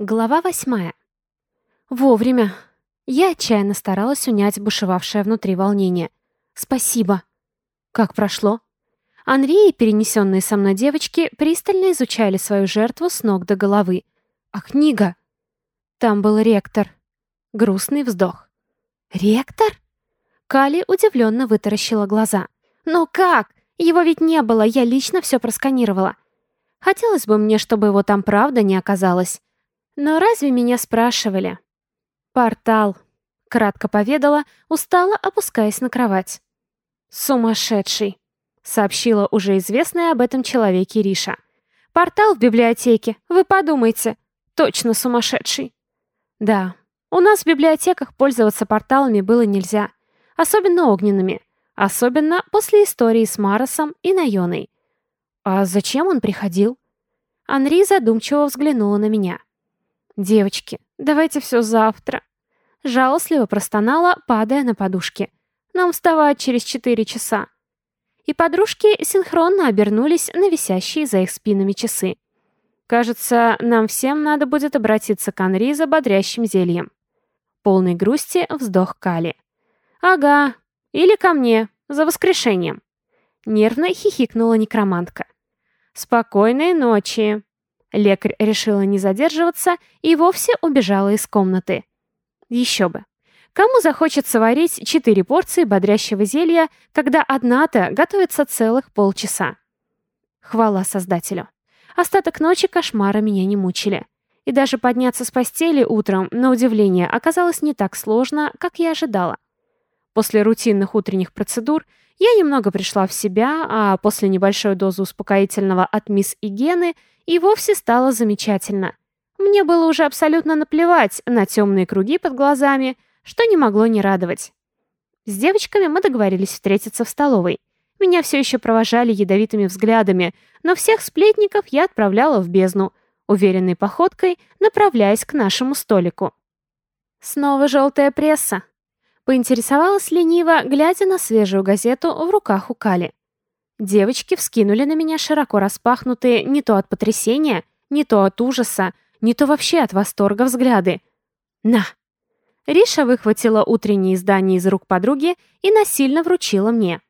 Глава восьмая. Вовремя. Я отчаянно старалась унять бушевавшее внутри волнение. Спасибо. Как прошло? Анри и перенесенные со мной девочки пристально изучали свою жертву с ног до головы. А книга? Там был ректор. Грустный вздох. Ректор? Кали удивленно вытаращила глаза. «Но как? Его ведь не было, я лично все просканировала. Хотелось бы мне, чтобы его там правда не оказалось. Но разве меня спрашивали? «Портал», — кратко поведала, устало опускаясь на кровать. «Сумасшедший», — сообщила уже известная об этом человеке Риша. «Портал в библиотеке, вы подумайте. Точно сумасшедший». «Да, у нас в библиотеках пользоваться порталами было нельзя, особенно огненными, особенно после истории с Маросом и Найоной. А зачем он приходил?» Анри задумчиво взглянула на меня. «Девочки, давайте все завтра». Жалостливо простонала, падая на подушки. «Нам вставать через четыре часа». И подружки синхронно обернулись на висящие за их спинами часы. «Кажется, нам всем надо будет обратиться к Анри за бодрящим зельем». Полной грусти вздох Кали. «Ага, или ко мне, за воскрешением». Нервно хихикнула некромантка. «Спокойной ночи!» Лекарь решила не задерживаться и вовсе убежала из комнаты. Еще бы. Кому захочется варить четыре порции бодрящего зелья, когда одна-то готовится целых полчаса? Хвала Создателю. Остаток ночи кошмара меня не мучили. И даже подняться с постели утром, на удивление, оказалось не так сложно, как я ожидала. После рутинных утренних процедур я немного пришла в себя, а после небольшой дозы успокоительного от мисс и Гены и вовсе стало замечательно. Мне было уже абсолютно наплевать на темные круги под глазами, что не могло не радовать. С девочками мы договорились встретиться в столовой. Меня все еще провожали ядовитыми взглядами, но всех сплетников я отправляла в бездну, уверенной походкой направляясь к нашему столику. Снова желтая пресса. Поинтересовалась лениво, глядя на свежую газету в руках у Кали. Девочки вскинули на меня широко распахнутые не то от потрясения, не то от ужаса, не то вообще от восторга взгляды. «На!» Риша выхватила утреннее издание из рук подруги и насильно вручила мне.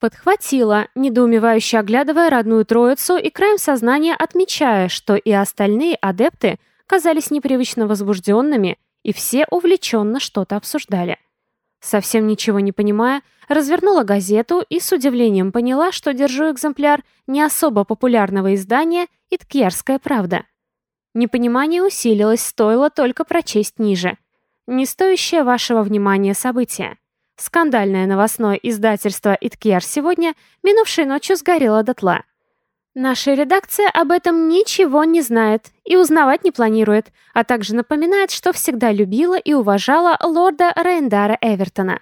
Подхватила, недоумевающе оглядывая родную троицу и краем сознания отмечая, что и остальные адепты казались непривычно возбужденными и все увлеченно что-то обсуждали. Совсем ничего не понимая, развернула газету и с удивлением поняла, что держу экземпляр не особо популярного издания «Иткьярская правда». Непонимание усилилось, стоило только прочесть ниже. Не стоящее вашего внимания событие. Скандальное новостное издательство «Иткьяр» сегодня, минувшей ночью, сгорело дотла. Наша редакция об этом ничего не знает и узнавать не планирует, а также напоминает, что всегда любила и уважала лорда Рейндара Эвертона.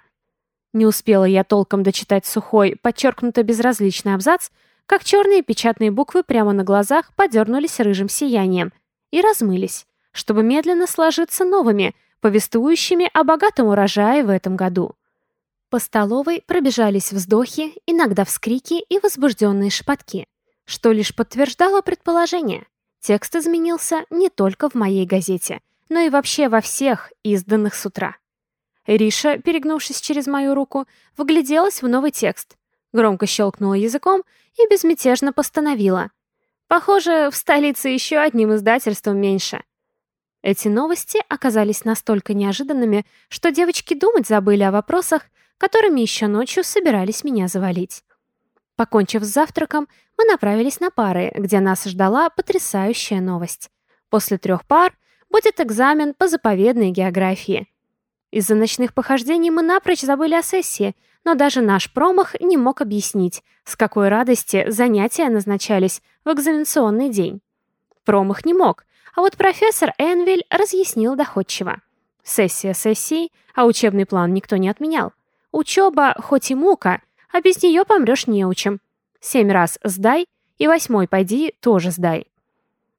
Не успела я толком дочитать сухой, подчеркнуто безразличный абзац, как черные печатные буквы прямо на глазах подернулись рыжим сиянием и размылись, чтобы медленно сложиться новыми, повествующими о богатом урожае в этом году. По столовой пробежались вздохи, иногда вскрики и возбужденные шепотки что лишь подтверждало предположение. Текст изменился не только в моей газете, но и вообще во всех изданных с утра. Риша, перегнувшись через мою руку, вгляделась в новый текст, громко щелкнула языком и безмятежно постановила. Похоже, в столице еще одним издательством меньше. Эти новости оказались настолько неожиданными, что девочки думать забыли о вопросах, которыми еще ночью собирались меня завалить. Покончив с завтраком, мы направились на пары, где нас ждала потрясающая новость. После трех пар будет экзамен по заповедной географии. Из-за ночных похождений мы напрочь забыли о сессии, но даже наш промах не мог объяснить, с какой радости занятия назначались в экзаменационный день. Промах не мог, а вот профессор Энвиль разъяснил доходчиво. Сессия сессией, а учебный план никто не отменял. Учеба, хоть и мука, а без нее помрешь неучим. Семь раз сдай, и восьмой пойди тоже сдай.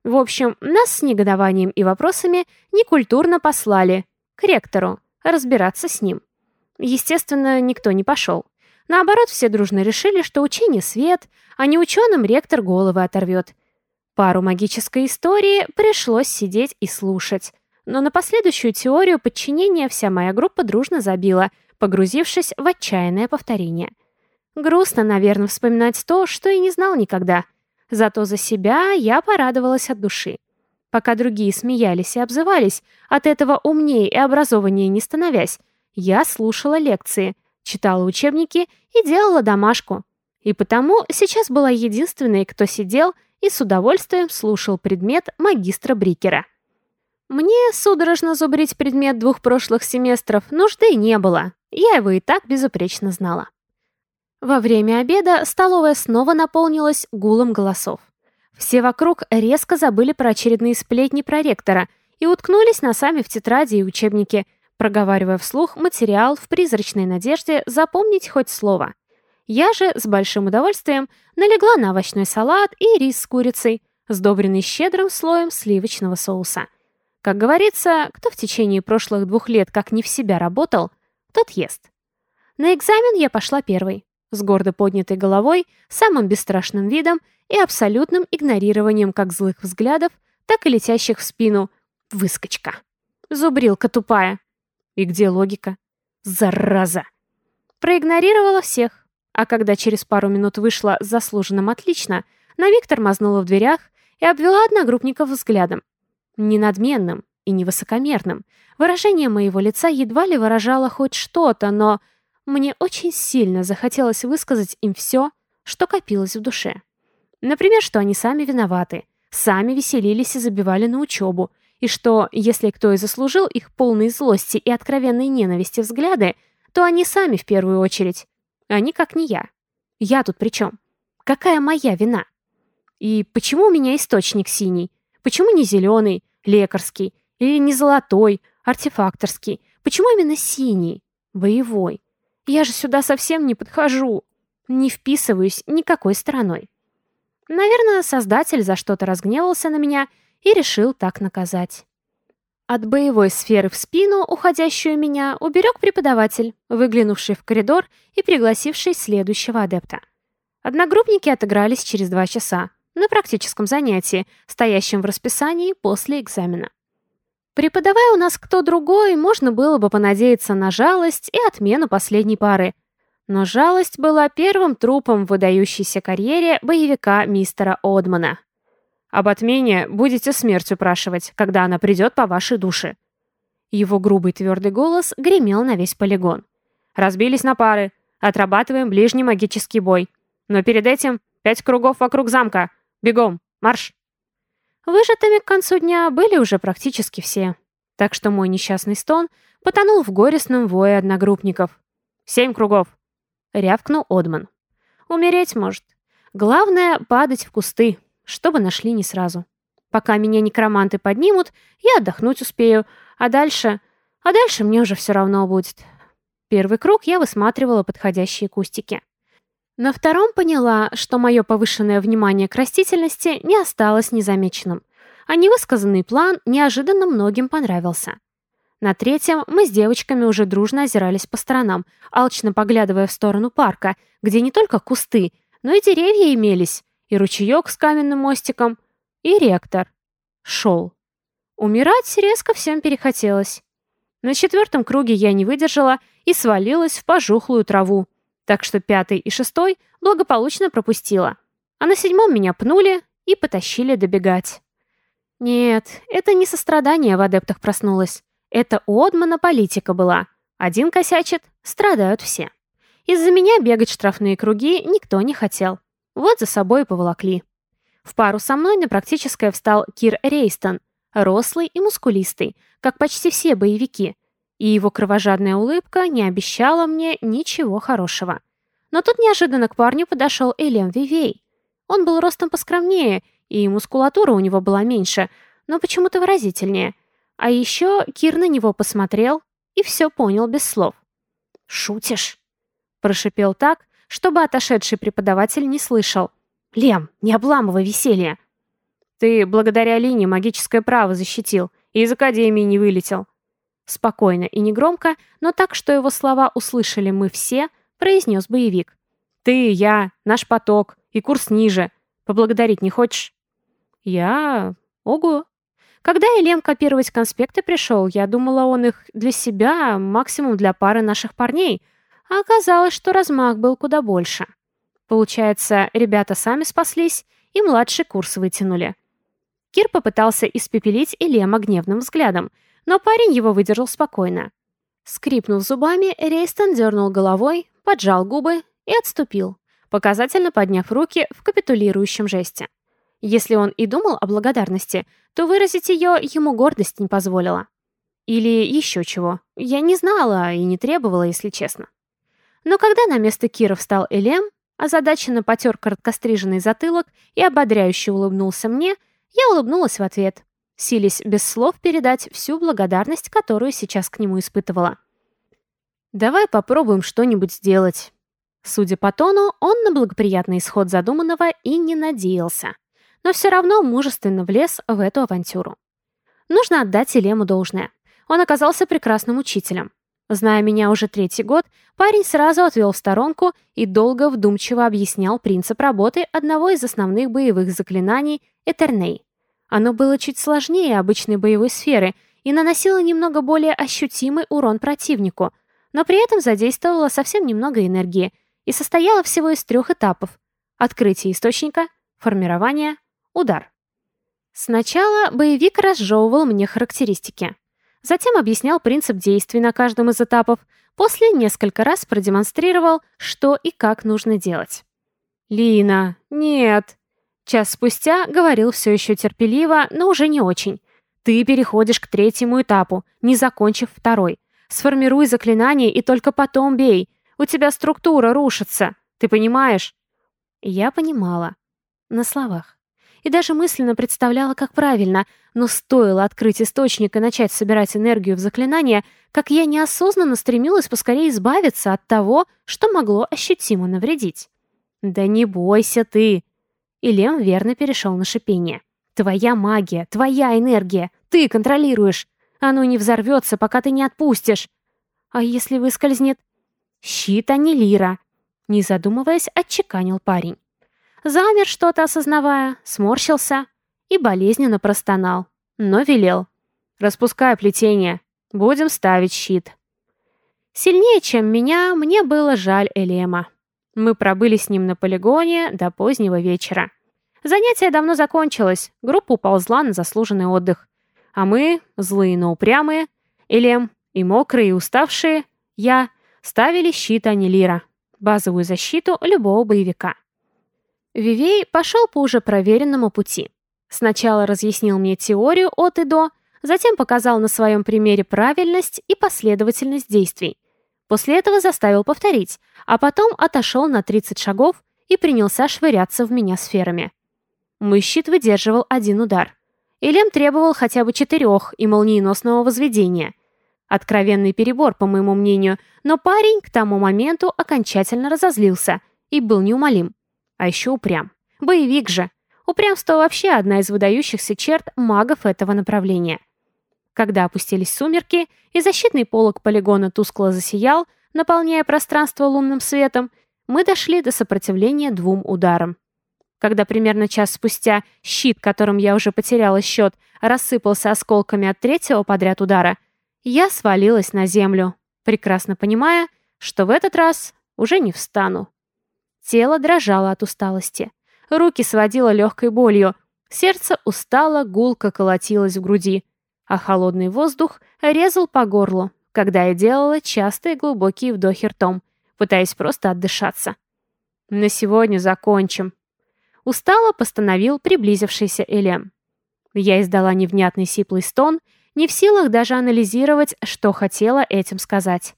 В общем, нас с негодованием и вопросами некультурно послали к ректору разбираться с ним. Естественно, никто не пошел. Наоборот, все дружно решили, что учение свет, а не ученым ректор головы оторвет. Пару магической истории пришлось сидеть и слушать. Но на последующую теорию подчинения вся моя группа дружно забила, погрузившись в отчаянное повторение. Грустно, наверное, вспоминать то, что и не знал никогда. Зато за себя я порадовалась от души. Пока другие смеялись и обзывались, от этого умнее и образованнее не становясь, я слушала лекции, читала учебники и делала домашку. И потому сейчас была единственной, кто сидел и с удовольствием слушал предмет магистра Брикера. Мне судорожно зубрить предмет двух прошлых семестров нужды не было, я его и так безупречно знала. Во время обеда столовая снова наполнилась гулом голосов. Все вокруг резко забыли про очередные сплетни проректора и уткнулись носами в тетради и учебники, проговаривая вслух материал в призрачной надежде запомнить хоть слово. Я же с большим удовольствием налегла на овощной салат и рис с курицей, сдобренный щедрым слоем сливочного соуса. Как говорится, кто в течение прошлых двух лет как не в себя работал, тот ест. На экзамен я пошла первой, с гордо поднятой головой, самым бесстрашным видом и абсолютным игнорированием как злых взглядов, так и летящих в спину. Выскочка. Зубрилка тупая. И где логика? Зараза! Проигнорировала всех, а когда через пару минут вышла с заслуженным отлично, на миг тормознула в дверях и обвела одногруппников взглядом. Не надменным и не высокомерным. Выражение моего лица едва ли выражало хоть что-то, но мне очень сильно захотелось высказать им все, что копилось в душе. Например, что они сами виноваты, сами веселились и забивали на учебу, и что, если кто и заслужил их полной злости и откровенной ненависти взгляды, то они сами в первую очередь, они как не я. Я тут при чем? Какая моя вина? И почему у меня источник синий? Почему не зеленый, лекарский? Или не золотой, артефакторский? Почему именно синий, боевой? Я же сюда совсем не подхожу. Не вписываюсь никакой стороной. Наверное, создатель за что-то разгневался на меня и решил так наказать. От боевой сферы в спину, уходящую меня, уберег преподаватель, выглянувший в коридор и пригласивший следующего адепта. Одногруппники отыгрались через два часа, на практическом занятии, стоящем в расписании после экзамена. Преподавая у нас кто другой, можно было бы понадеяться на жалость и отмену последней пары. Но жалость была первым трупом в выдающейся карьере боевика мистера Одмана. Об отмене будете смерть упрашивать, когда она придет по вашей душе». Его грубый твердый голос гремел на весь полигон. «Разбились на пары. Отрабатываем ближний магический бой. Но перед этим пять кругов вокруг замка. Бегом, марш!» Выжатыми к концу дня были уже практически все. Так что мой несчастный стон потонул в горестном вое одногруппников. «Семь кругов!» — рявкнул Одман. «Умереть может. Главное — падать в кусты, чтобы нашли не сразу. Пока меня некроманты поднимут, я отдохнуть успею, а дальше... А дальше мне уже все равно будет. Первый круг я высматривала подходящие кустики. На втором поняла, что мое повышенное внимание к растительности не осталось незамеченным, а невысказанный план неожиданно многим понравился. На третьем мы с девочками уже дружно озирались по сторонам, алчно поглядывая в сторону парка, где не только кусты, но и деревья имелись, и ручеек с каменным мостиком, и ректор. Шел. Умирать резко всем перехотелось. На четвертом круге я не выдержала и свалилась в пожухлую траву, так что пятый и шестой благополучно пропустила. А на седьмом меня пнули и потащили добегать. Нет, это не сострадание в адептах проснулось. Это у Одмана политика была. Один косячит, страдают все. Из-за меня бегать штрафные круги никто не хотел. Вот за собой поволокли. В пару со мной на практическое встал Кир Рейстон, рослый и мускулистый, как почти все боевики, и его кровожадная улыбка не обещала мне ничего хорошего. Но тут неожиданно к парню подошел Элем Вивей. Он был ростом поскромнее, и мускулатура у него была меньше, но почему-то выразительнее. А еще Кир на него посмотрел и все понял без слов. «Шутишь?» Прошипел так, чтобы отошедший преподаватель не слышал. «Лем, не обламывай веселье!» «Ты благодаря Лине магическое право защитил и из Академии не вылетел». Спокойно и негромко, но так, что его слова услышали мы все, произнес боевик. «Ты, я, наш поток и курс ниже. Поблагодарить не хочешь?» Я... Ого. Когда Элем копировать конспекты пришел, я думала, он их для себя, максимум для пары наших парней, а оказалось, что размах был куда больше. Получается, ребята сами спаслись и младший курс вытянули. Кир попытался испепелить Элема гневным взглядом, но парень его выдержал спокойно. Скрипнув зубами, Рейстон дернул головой, поджал губы и отступил, показательно подняв руки в капитулирующем жесте. Если он и думал о благодарности, то выразить ее ему гордость не позволила. Или еще чего. Я не знала и не требовала, если честно. Но когда на место Кира встал Элем, озадаченно потер короткостриженный затылок и ободряюще улыбнулся мне, я улыбнулась в ответ, силясь без слов передать всю благодарность, которую сейчас к нему испытывала. «Давай попробуем что-нибудь сделать». Судя по тону, он на благоприятный исход задуманного и не надеялся но все равно мужественно влез в эту авантюру. Нужно отдать Елему должное. Он оказался прекрасным учителем. Зная меня уже третий год, парень сразу отвел в сторонку и долго вдумчиво объяснял принцип работы одного из основных боевых заклинаний — Этерней. Оно было чуть сложнее обычной боевой сферы и наносило немного более ощутимый урон противнику, но при этом задействовало совсем немного энергии и состояло всего из трех этапов — открытие источника, формирование, Удар. Сначала боевик разжевывал мне характеристики. Затем объяснял принцип действий на каждом из этапов, после несколько раз продемонстрировал, что и как нужно делать. «Лина, нет!» Час спустя говорил все еще терпеливо, но уже не очень. «Ты переходишь к третьему этапу, не закончив второй. Сформируй заклинание и только потом бей. У тебя структура рушится. Ты понимаешь?» Я понимала. На словах и даже мысленно представляла, как правильно, но стоило открыть источник и начать собирать энергию в заклинание, как я неосознанно стремилась поскорее избавиться от того, что могло ощутимо навредить. «Да не бойся ты!» И Лем верно перешел на шипение. «Твоя магия, твоя энергия, ты контролируешь. Оно не взорвется, пока ты не отпустишь. А если выскользнет?» «Щит, а не лира!» Не задумываясь, отчеканил парень замер что-то осознавая, сморщился и болезненно простонал, но велел. «Распускай плетение, будем ставить щит». Сильнее, чем меня, мне было жаль Элема. Мы пробыли с ним на полигоне до позднего вечера. Занятие давно закончилось, группа уползла на заслуженный отдых. А мы, злые, но упрямые, Элем и мокрые, и уставшие, я, ставили щит Анилира, базовую защиту любого боевика. Вивей пошел по уже проверенному пути. Сначала разъяснил мне теорию от и до, затем показал на своем примере правильность и последовательность действий. После этого заставил повторить, а потом отошел на 30 шагов и принялся швыряться в меня сферами. Мой щит выдерживал один удар. Илем требовал хотя бы четырех и молниеносного возведения. Откровенный перебор, по моему мнению, но парень к тому моменту окончательно разозлился и был неумолим. А еще упрям. Боевик же. Упрямство вообще одна из выдающихся черт магов этого направления. Когда опустились сумерки, и защитный полог полигона тускло засиял, наполняя пространство лунным светом, мы дошли до сопротивления двум ударам. Когда примерно час спустя щит, которым я уже потеряла счет, рассыпался осколками от третьего подряд удара, я свалилась на землю, прекрасно понимая, что в этот раз уже не встану. Тело дрожало от усталости. Руки сводило легкой болью. Сердце устало, гулко колотилось в груди. А холодный воздух резал по горлу, когда я делала частые глубокие вдохи ртом, пытаясь просто отдышаться. «На сегодня закончим», — устало постановил приблизившийся Элем. Я издала невнятный сиплый стон, не в силах даже анализировать, что хотела этим сказать.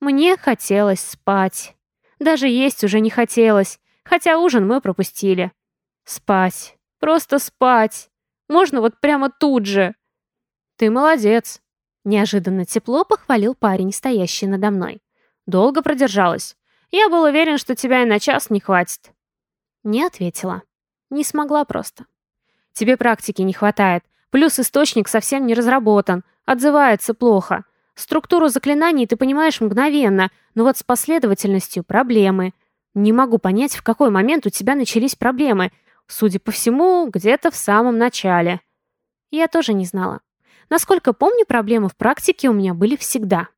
Мне хотелось спать. Даже есть уже не хотелось, хотя ужин мы пропустили. Спать. Просто спать. Можно вот прямо тут же. Ты молодец. Неожиданно тепло похвалил парень, стоящий надо мной. Долго продержалась. Я был уверен, что тебя и на час не хватит. Не ответила. Не смогла просто. Тебе практики не хватает. Плюс источник совсем не разработан. Отзывается плохо. Структуру заклинаний ты понимаешь мгновенно, но вот с последовательностью проблемы. Не могу понять, в какой момент у тебя начались проблемы. Судя по всему, где-то в самом начале. Я тоже не знала. Насколько помню, проблемы в практике у меня были всегда.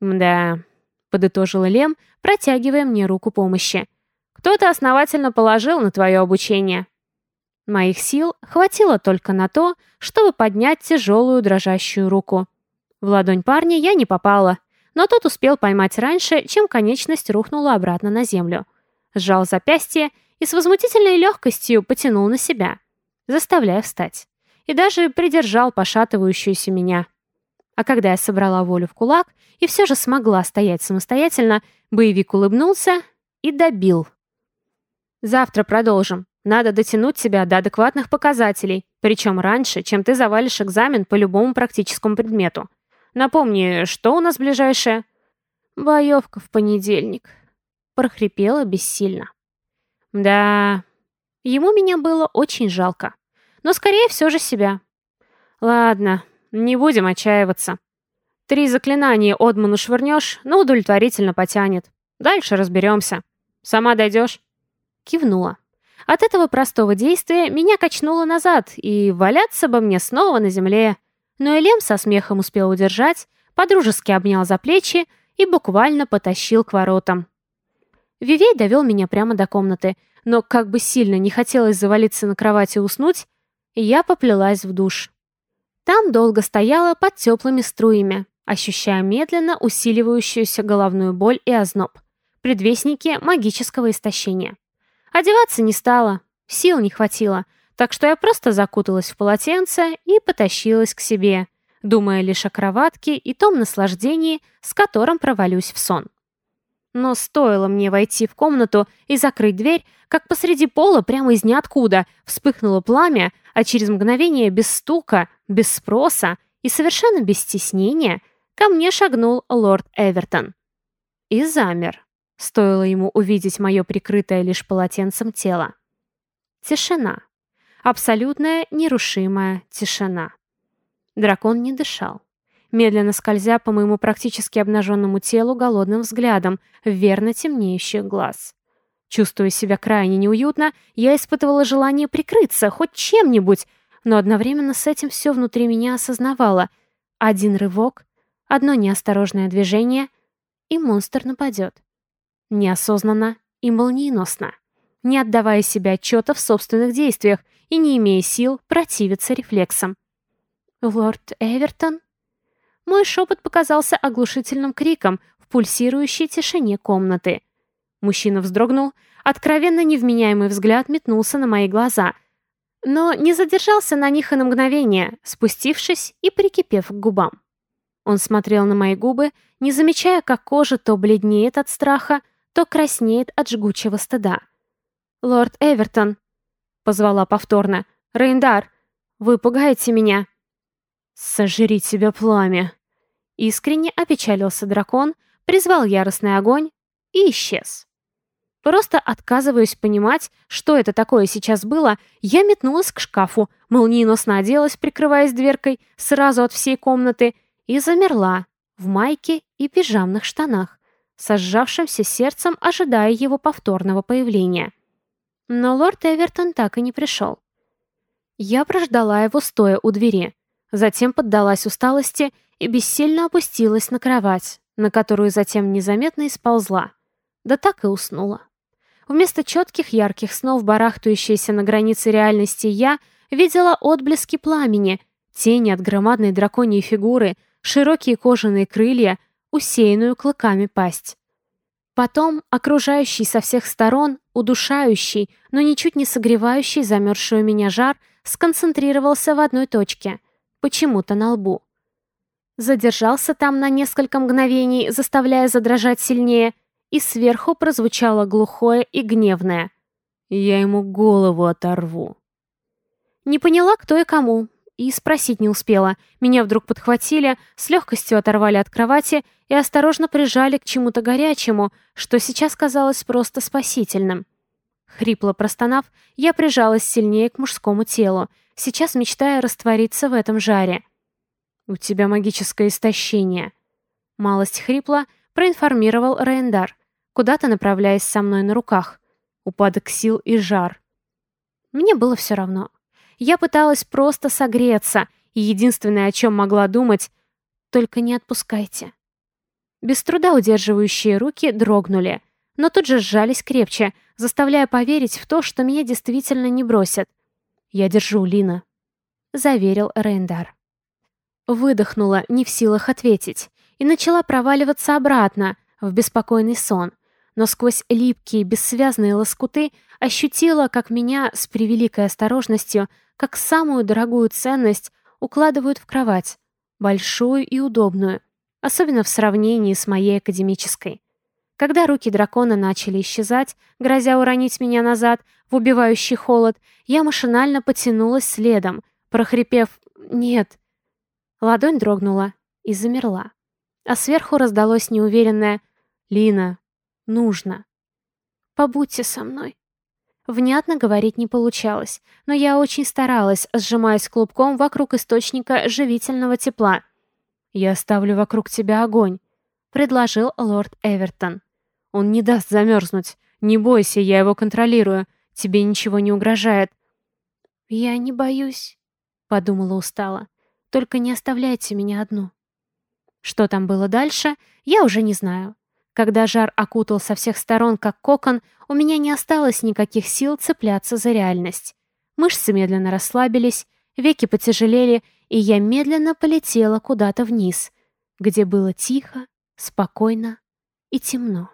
«Да», — подытожила Лем, протягивая мне руку помощи. «Кто-то основательно положил на твое обучение». Моих сил хватило только на то, чтобы поднять тяжелую дрожащую руку. В ладонь парня я не попала, но тот успел поймать раньше, чем конечность рухнула обратно на землю. Сжал запястье и с возмутительной легкостью потянул на себя, заставляя встать. И даже придержал пошатывающуюся меня. А когда я собрала волю в кулак и все же смогла стоять самостоятельно, боевик улыбнулся и добил. «Завтра продолжим. Надо дотянуть себя до адекватных показателей, причем раньше, чем ты завалишь экзамен по любому практическому предмету. Напомни, что у нас ближайшее?» «Боевка в понедельник», — прохрипела бессильно. «Да, ему меня было очень жалко, но скорее все же себя. Ладно, не будем отчаиваться. Три заклинания Одману швырнешь, но удовлетворительно потянет. Дальше разберемся. Сама дойдешь?» Кивнула. От этого простого действия меня качнуло назад, и валяться бы мне снова на земле. Но Элем со смехом успел удержать, подружески обнял за плечи и буквально потащил к воротам. Вивей довел меня прямо до комнаты, но как бы сильно не хотелось завалиться на кровати и уснуть, я поплелась в душ. Там долго стояла под теплыми струями, ощущая медленно усиливающуюся головную боль и озноб, предвестники магического истощения. Одеваться не стала, сил не хватило, так что я просто закуталась в полотенце и потащилась к себе, думая лишь о кроватке и том наслаждении, с которым провалюсь в сон. Но стоило мне войти в комнату и закрыть дверь, как посреди пола прямо из ниоткуда вспыхнуло пламя, а через мгновение без стука, без спроса и совершенно без стеснения ко мне шагнул лорд Эвертон. И замер. Стоило ему увидеть мое прикрытое лишь полотенцем тело. Тишина. Абсолютная нерушимая тишина. Дракон не дышал, медленно скользя по моему практически обнаженному телу голодным взглядом в верно темнеющих глаз. Чувствуя себя крайне неуютно, я испытывала желание прикрыться хоть чем-нибудь, но одновременно с этим все внутри меня осознавало. Один рывок, одно неосторожное движение, и монстр нападет. Неосознанно и молниеносно, не отдавая себе отчета в собственных действиях и не имея сил противиться рефлексам. «Лорд Эвертон?» Мой шепот показался оглушительным криком в пульсирующей тишине комнаты. Мужчина вздрогнул, откровенно невменяемый взгляд метнулся на мои глаза, но не задержался на них и на мгновение, спустившись и прикипев к губам. Он смотрел на мои губы, не замечая, как кожа то бледнеет от страха, то краснеет от жгучего стыда. «Лорд Эвертон», — позвала повторно, — «Рейндар, вы пугаете меня». «Сожри тебя пламя!» Искренне опечалился дракон, призвал яростный огонь и исчез. Просто отказываюсь понимать, что это такое сейчас было, я метнулась к шкафу, молниеносно оделась, прикрываясь дверкой, сразу от всей комнаты, и замерла в майке и пижамных штанах, со сердцем ожидая его повторного появления. Но лорд Эвертон так и не пришел. Я прождала его, стоя у двери. Затем поддалась усталости и бессильно опустилась на кровать, на которую затем незаметно исползла. Да так и уснула. Вместо четких ярких снов, барахтающейся на границе реальности, я видела отблески пламени, тени от громадной драконьей фигуры, широкие кожаные крылья — усеянную клыками пасть. Потом окружающий со всех сторон, удушающий, но ничуть не согревающий замерзшую меня жар, сконцентрировался в одной точке, почему-то на лбу. Задержался там на несколько мгновений, заставляя задрожать сильнее, и сверху прозвучало глухое и гневное. «Я ему голову оторву». Не поняла, кто и кому, и спросить не успела. Меня вдруг подхватили, с легкостью оторвали от кровати и осторожно прижали к чему-то горячему, что сейчас казалось просто спасительным. Хрипло простонав, я прижалась сильнее к мужскому телу, сейчас мечтая раствориться в этом жаре. «У тебя магическое истощение», — малость хрипло проинформировал Рейндар, куда-то направляясь со мной на руках. Упадок сил и жар. Мне было все равно. Я пыталась просто согреться, и единственное, о чем могла думать, только не отпускайте. Без труда удерживающие руки дрогнули, но тут же сжались крепче, заставляя поверить в то, что меня действительно не бросят. «Я держу, Лина», — заверил Рейндар. Выдохнула, не в силах ответить, и начала проваливаться обратно, в беспокойный сон, но сквозь липкие, бессвязные лоскуты ощутила, как меня с превеликой осторожностью, как самую дорогую ценность, укладывают в кровать, большую и удобную, особенно в сравнении с моей академической. Когда руки дракона начали исчезать, грозя уронить меня назад в убивающий холод, я машинально потянулась следом, прохрипев «нет». Ладонь дрогнула и замерла. А сверху раздалось неуверенное «Лина, нужно». «Побудьте со мной». Внятно говорить не получалось, но я очень старалась, сжимаясь клубком вокруг источника живительного тепла. «Я оставлю вокруг тебя огонь», — предложил лорд Эвертон. Он не даст замерзнуть. Не бойся, я его контролирую. Тебе ничего не угрожает». «Я не боюсь», — подумала устало. «Только не оставляйте меня одну». Что там было дальше, я уже не знаю. Когда жар окутал со всех сторон, как кокон, у меня не осталось никаких сил цепляться за реальность. Мышцы медленно расслабились, веки потяжелели, и я медленно полетела куда-то вниз, где было тихо, спокойно и темно.